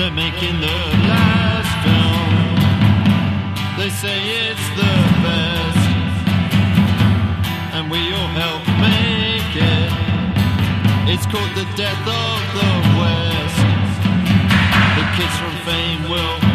They're making the last film. They say it's the best, and we all help make it. It's called the death of the West. The kids from fame will.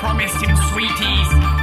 promised him sweeties.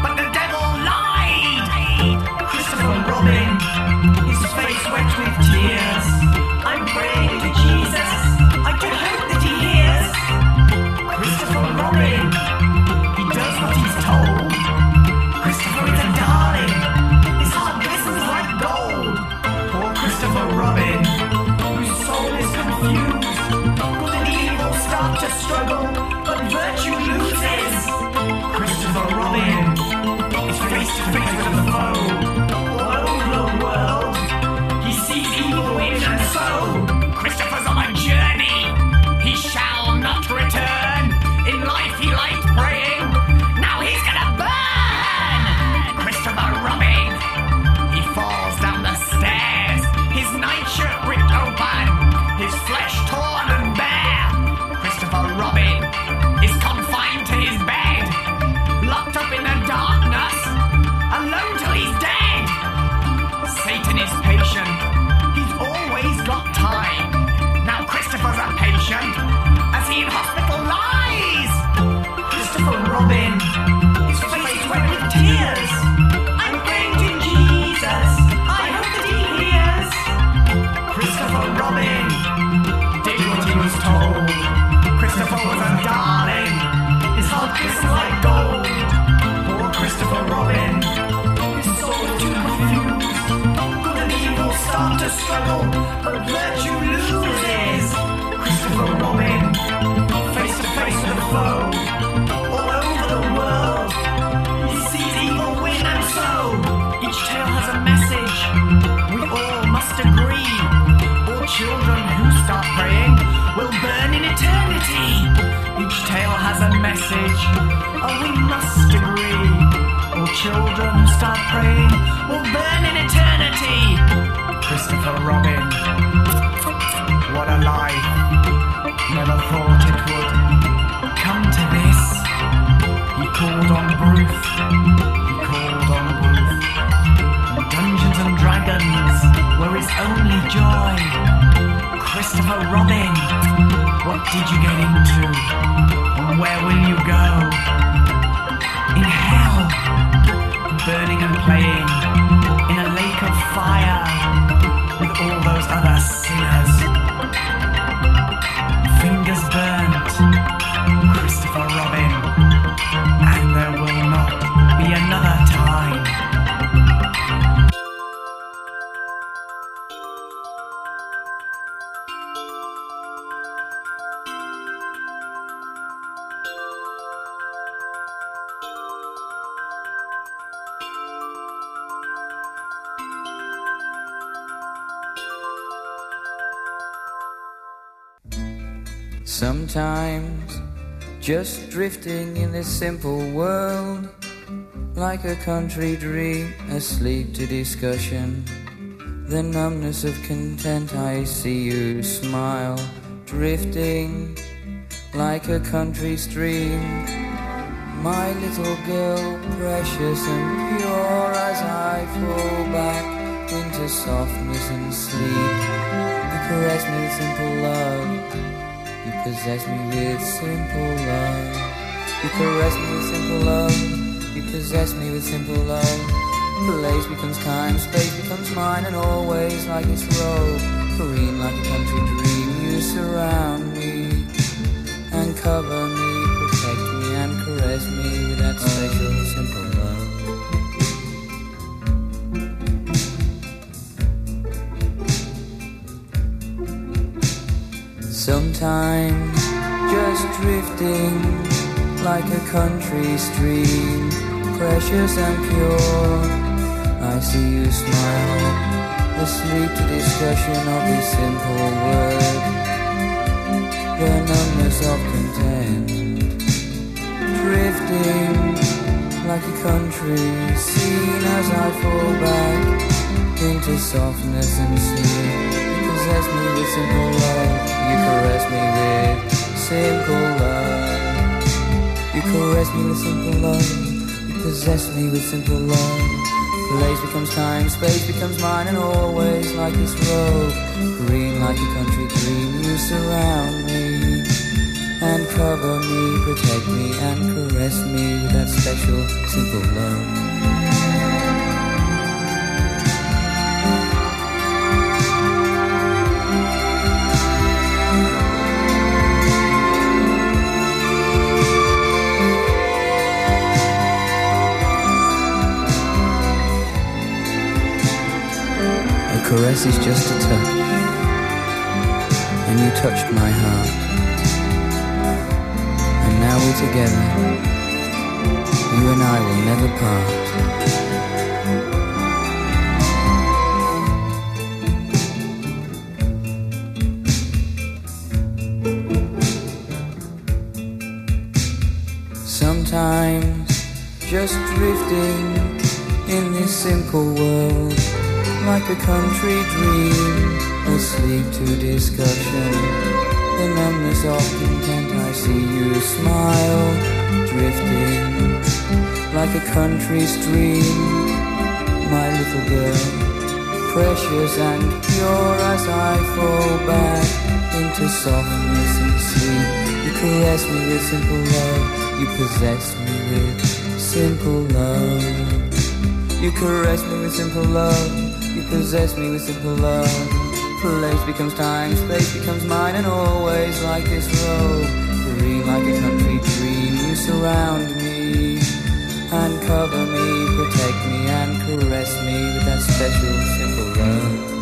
message. Oh, we must agree. Will children start praying? We'll burn in eternity. Christopher Robin. What a life. Never thought it would come to this. He called on Bruce. He called on Bruce. Dungeons and Dragons were his only joy. Christopher Robin. What did you get into? And where will you go? In hell, burning and playing in a lake of fire with all those other sinners. Times just drifting in this simple world, like a country dream, asleep to discussion. The numbness of content, I see you smile, drifting like a country stream. My little girl, precious and pure, as I fall back into softness and sleep, the caress me simple love. Possess me with simple love. You caress me with simple love. You possess me with simple love. Place becomes time, space becomes mine, and always like this robe, green like a country dream. You surround me and cover me, protect me and caress me with that special simple love. Sometimes just drifting like a country stream, precious and pure. I see you smile, asleep to discussion of this simple word the numbness of content. Drifting like a country scene as I fall back into softness and sleep. You possess me with simple love. You caress me with simple love. You caress me with simple love. You possess me with simple love. Place becomes time, space becomes mine, and always like this road. Green like a country dream, you surround me and cover me, protect me, and caress me with that special, simple love. Caress is just a touch, and you touched my heart. And now we're together. You and I will never part. Sometimes just drifting in this simple world like a country dream, asleep to discussion. The numbness of content, I see you smile, drifting like a country stream. My little girl, precious and pure as I fall back into softness and sleep. You caress me with simple love, you possess me with simple love. You caress me with simple love, possess me with simple love. Place becomes time, space becomes mine, and always like this road. Green like a country dream, you surround me and cover me, protect me and caress me with that special simple love.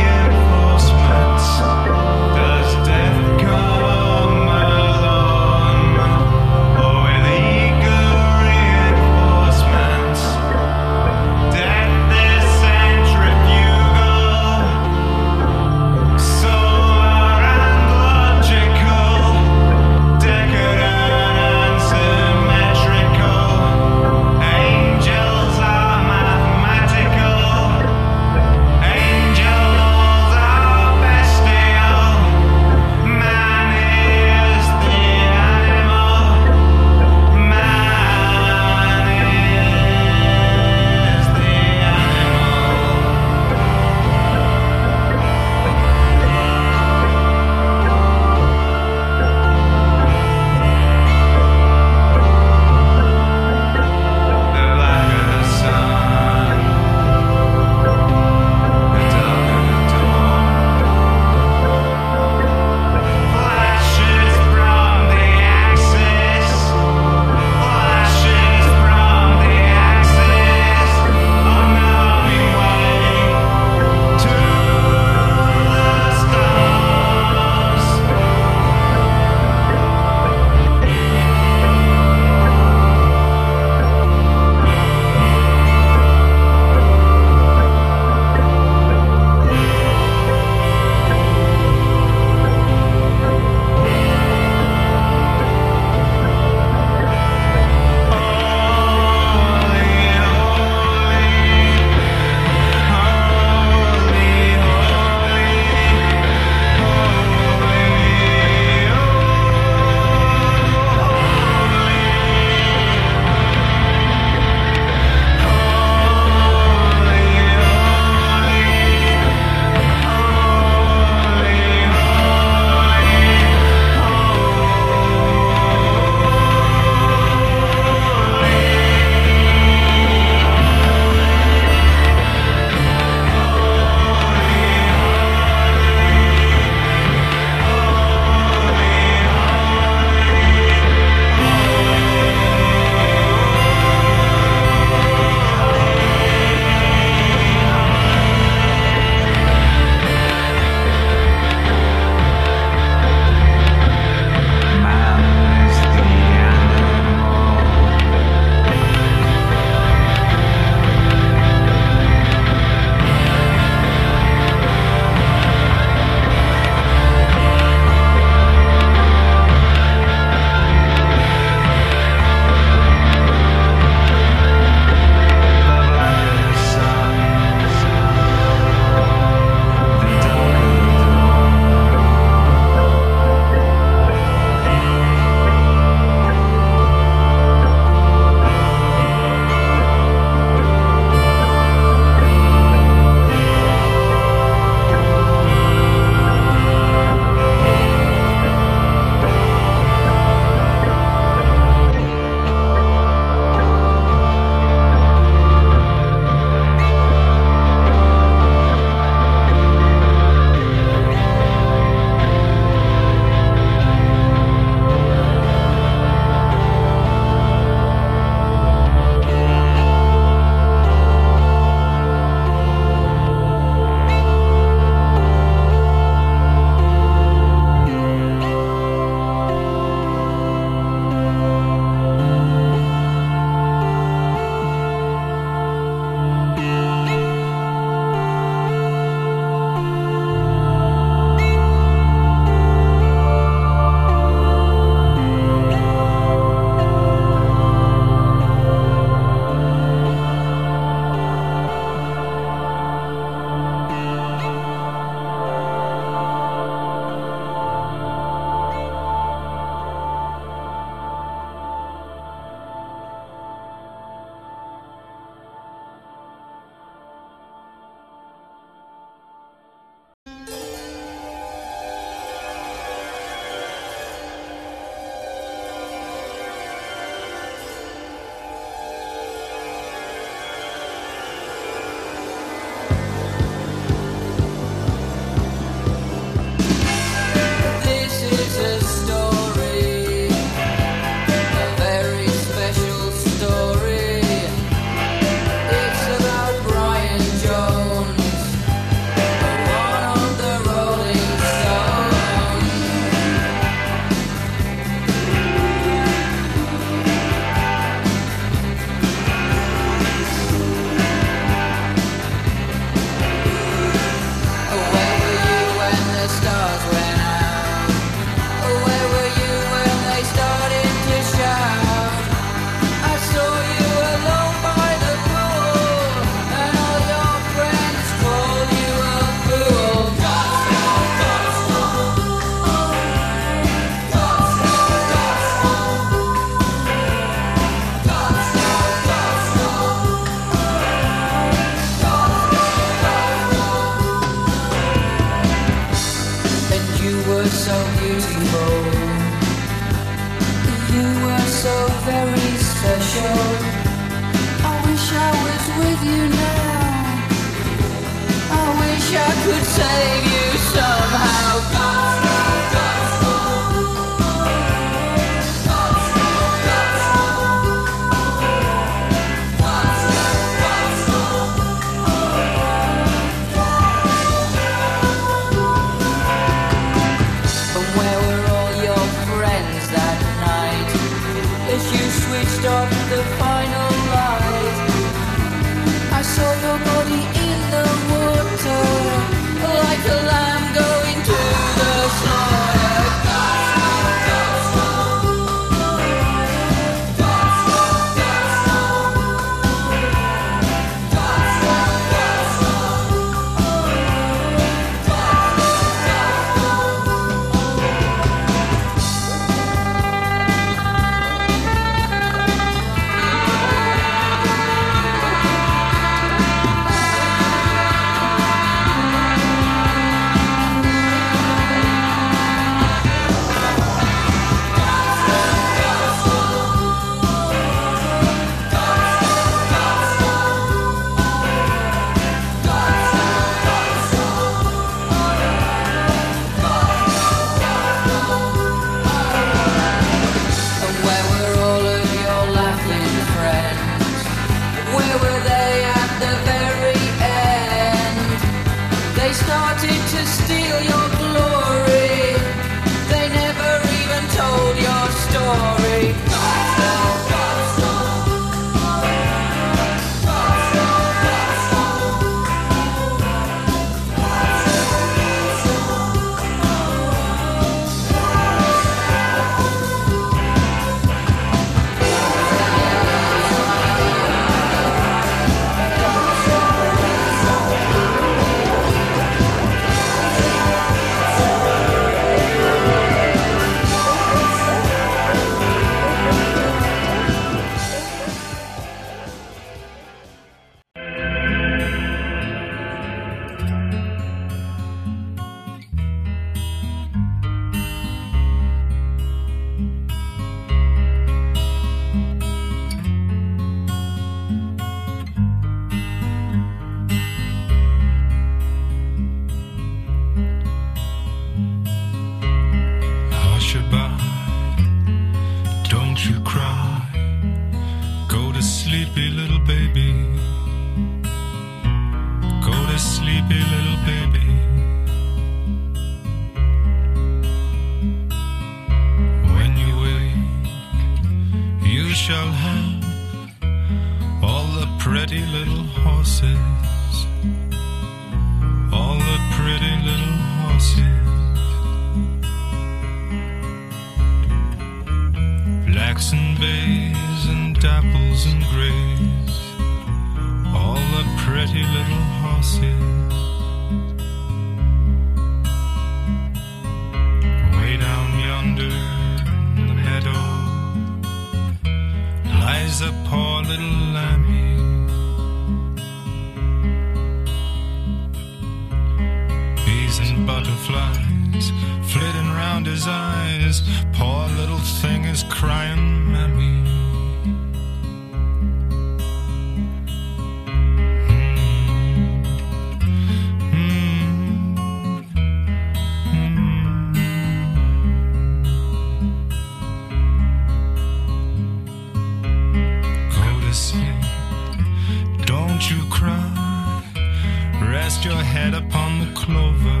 head upon the clover.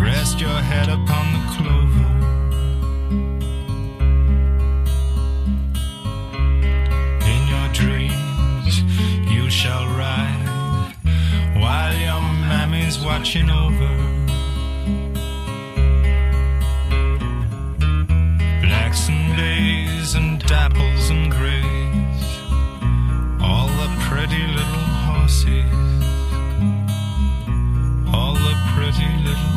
Rest your head upon the clover. In your dreams you shall ride while your mammy's watching over. Blacks and bays and dapples and grays, all the pretty little horses. Sühle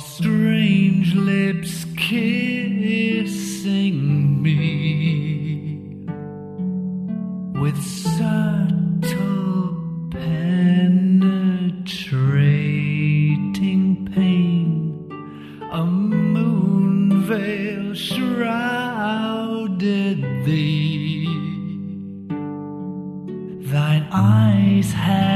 strange lips kissing me with subtle penetrating pain, a moon veil shrouded thee. Thine eyes had.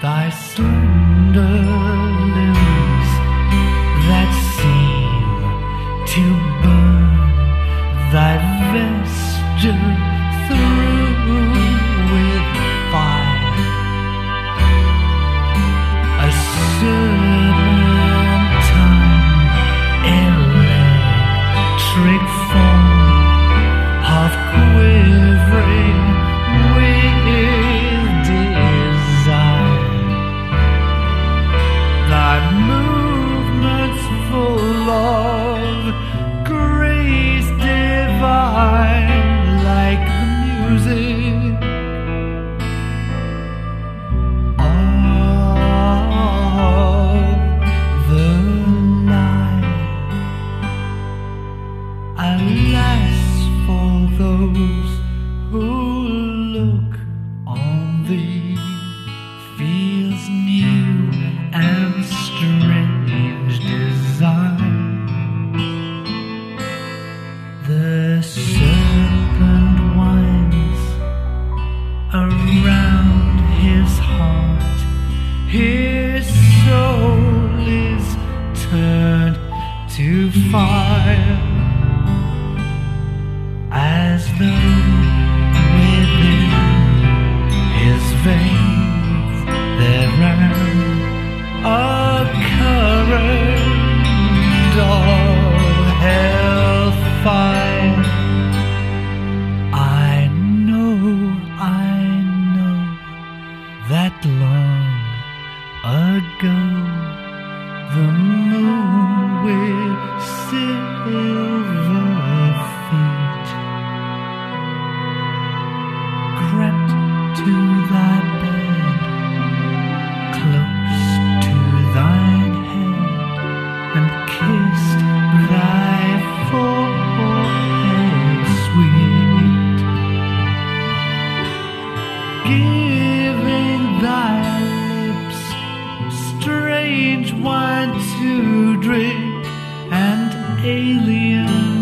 thy slender limbs that seem to burn thy vestures. Strange wine to drink and alien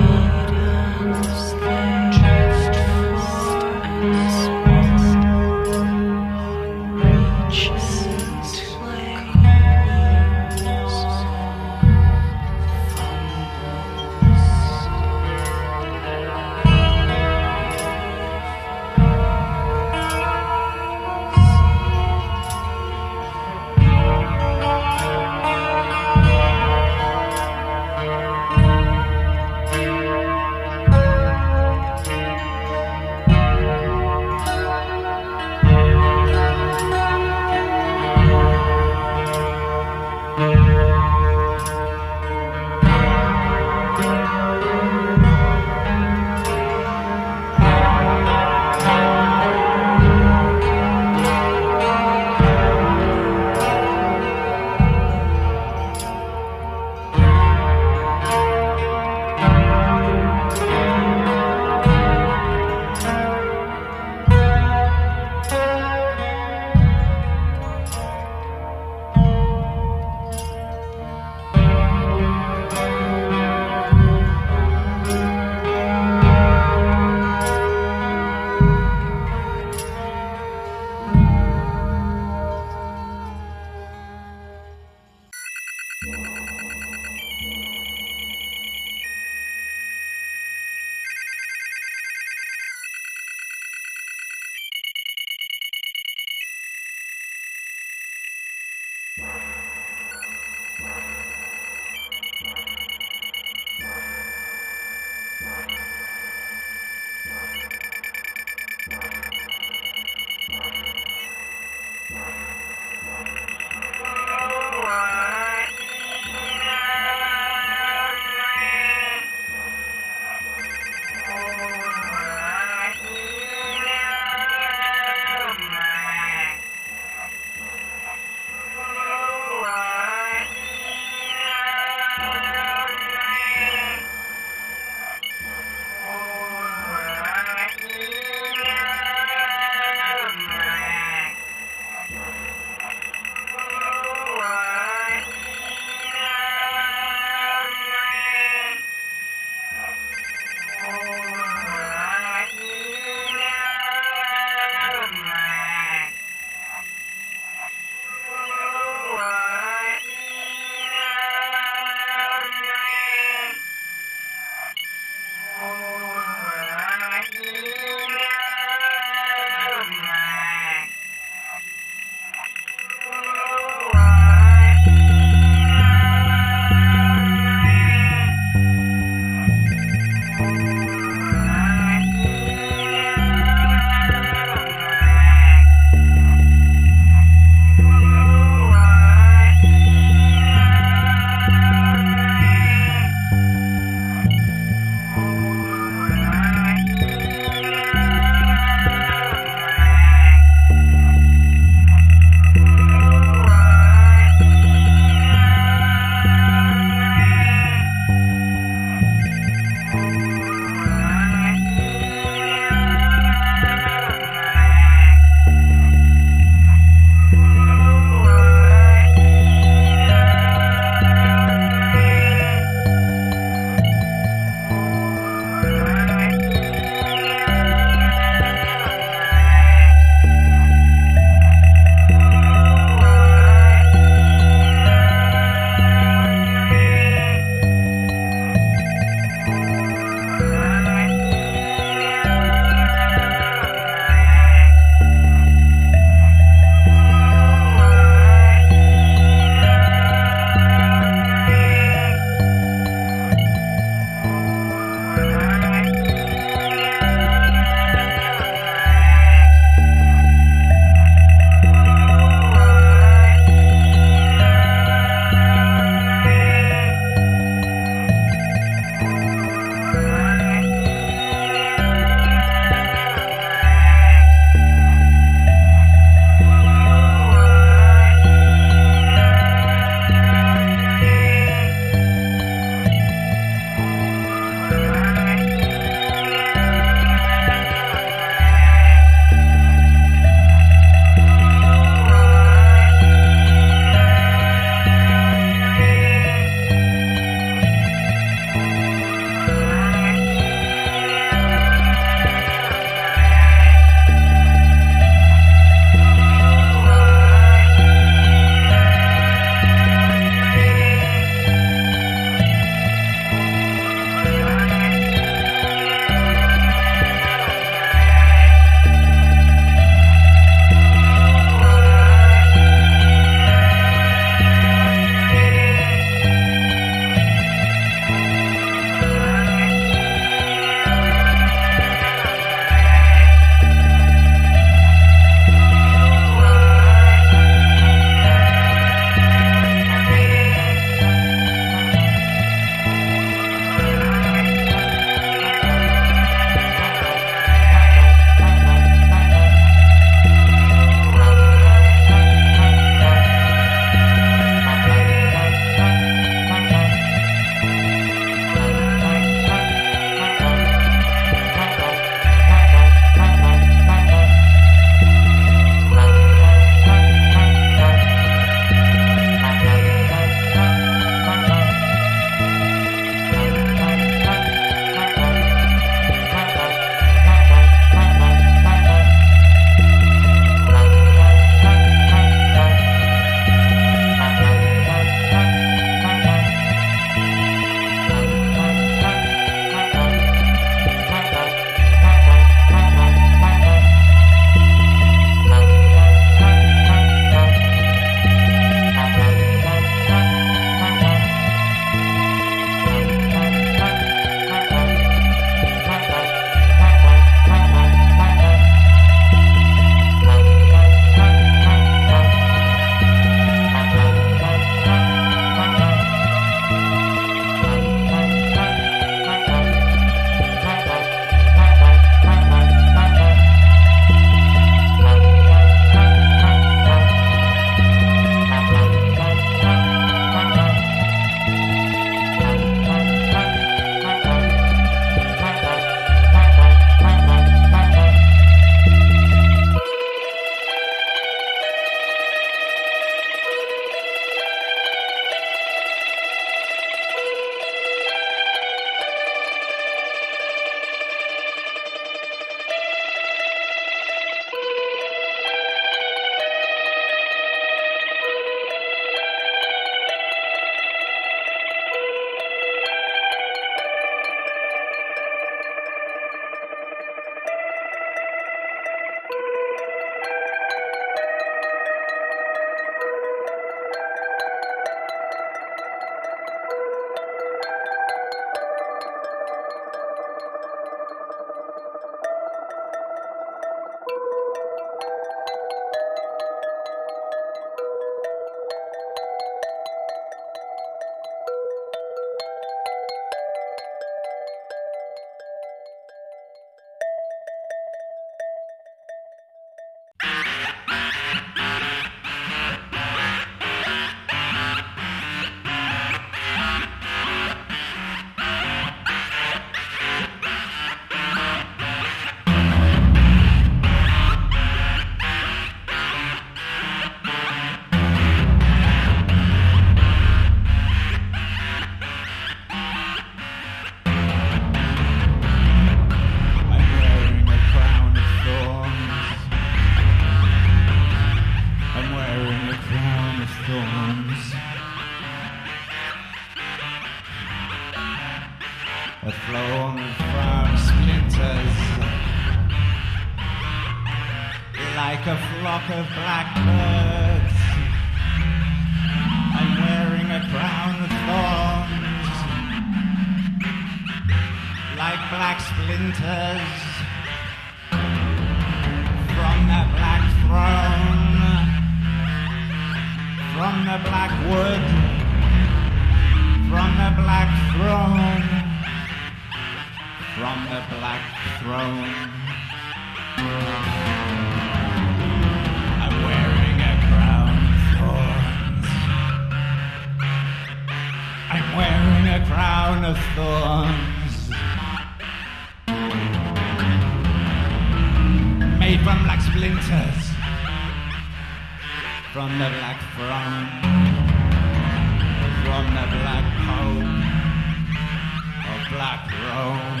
like Rome.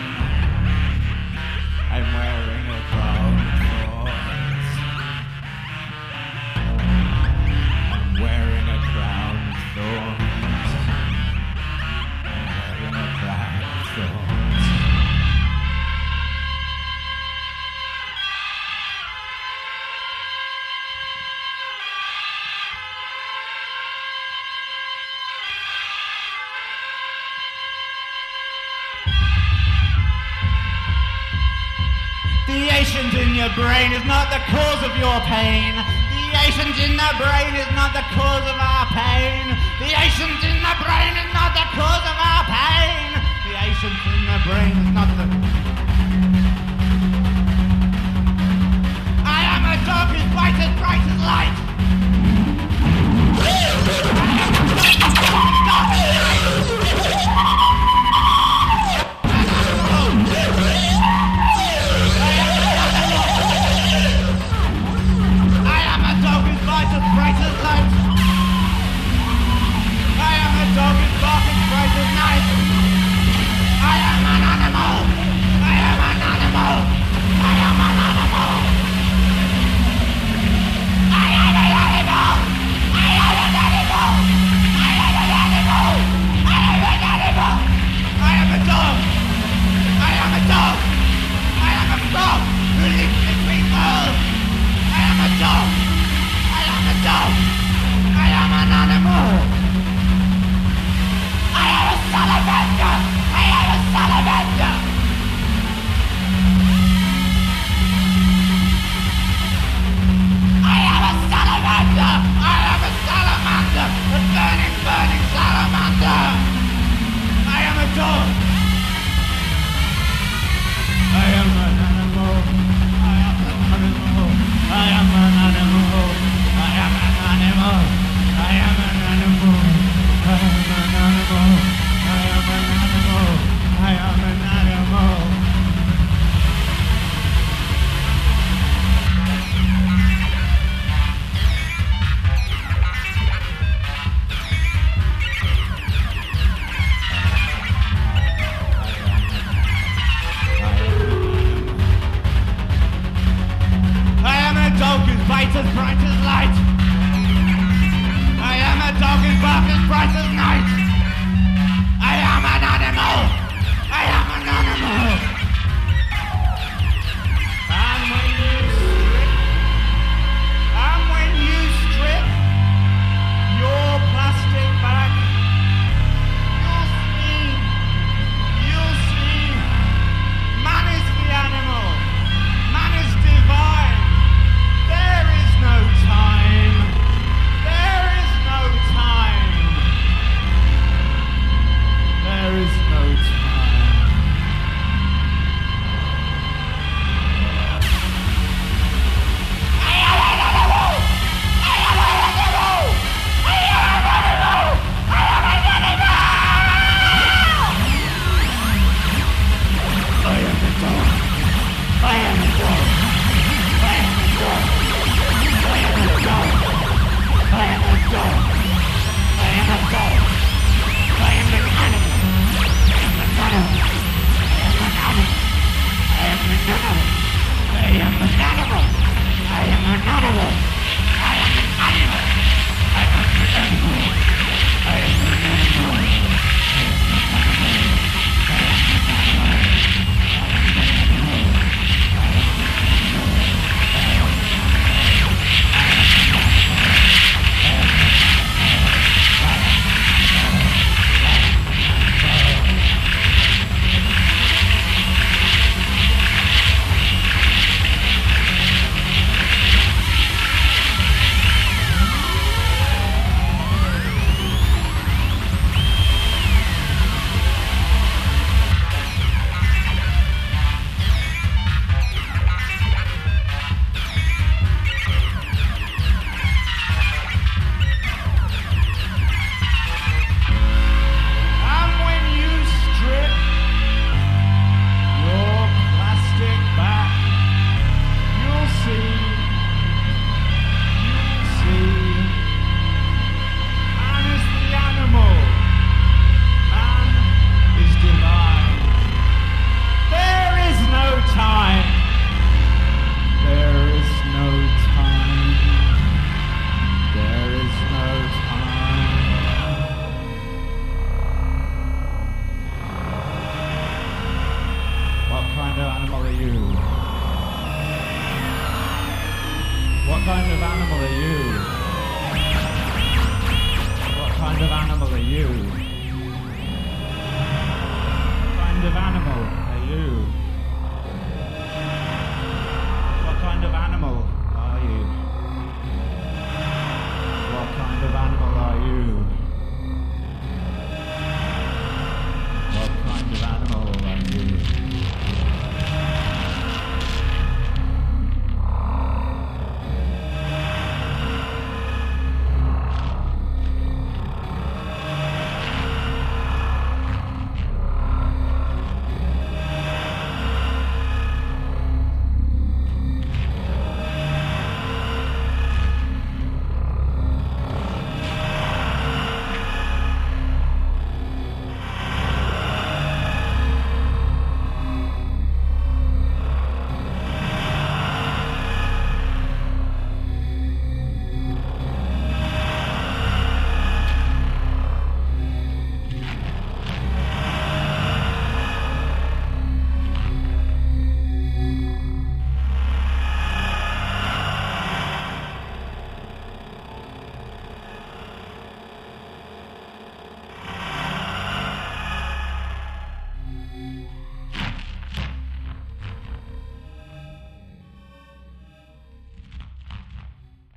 is not the cause of your pain. The agent in the brain is not the cause of our pain. The agent in the brain is not the cause of our pain. The agent in the brain is not the. I am a dark as bright as light. I am as bright as light.